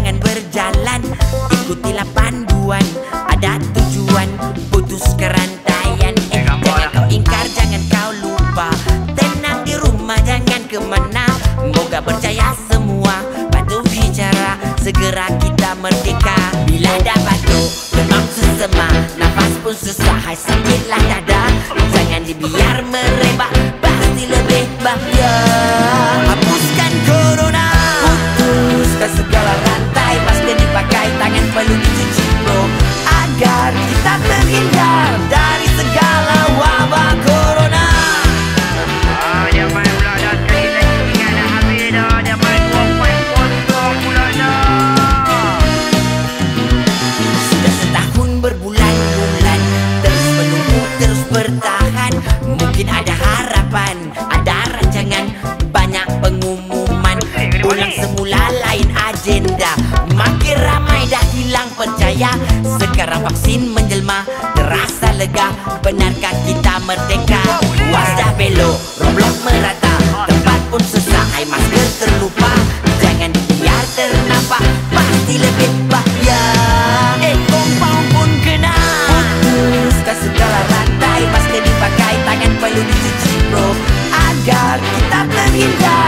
jangan berjalan Ikutilah panduan. Ada tujuan Putus kerantaian. Eh, Jangan kau ingkar, jangan kau lupa. Tenang di rumah, jangan kemana. Moga percaya semua. Bantu bicara Segera kita merdeka. Bila dapat tu, demam sesema Nafas pun susah, hai sakitlah dada Jangan dibiar mereka. agenda. Makin ramai dah hilang percaya. Sekarang vaksin menjelma. Terasa lega. Benarkah kita merdeka? Was dah belok Roblox merata. Tempat pun susah Hai masker terlupa. Jangan biar ternampak Pasti lebih bahaya. Eh kompau pun kena. Putuskan segala rantai. Masker dipakai Tangan perlu dicuci bro. Agar kita terhindar.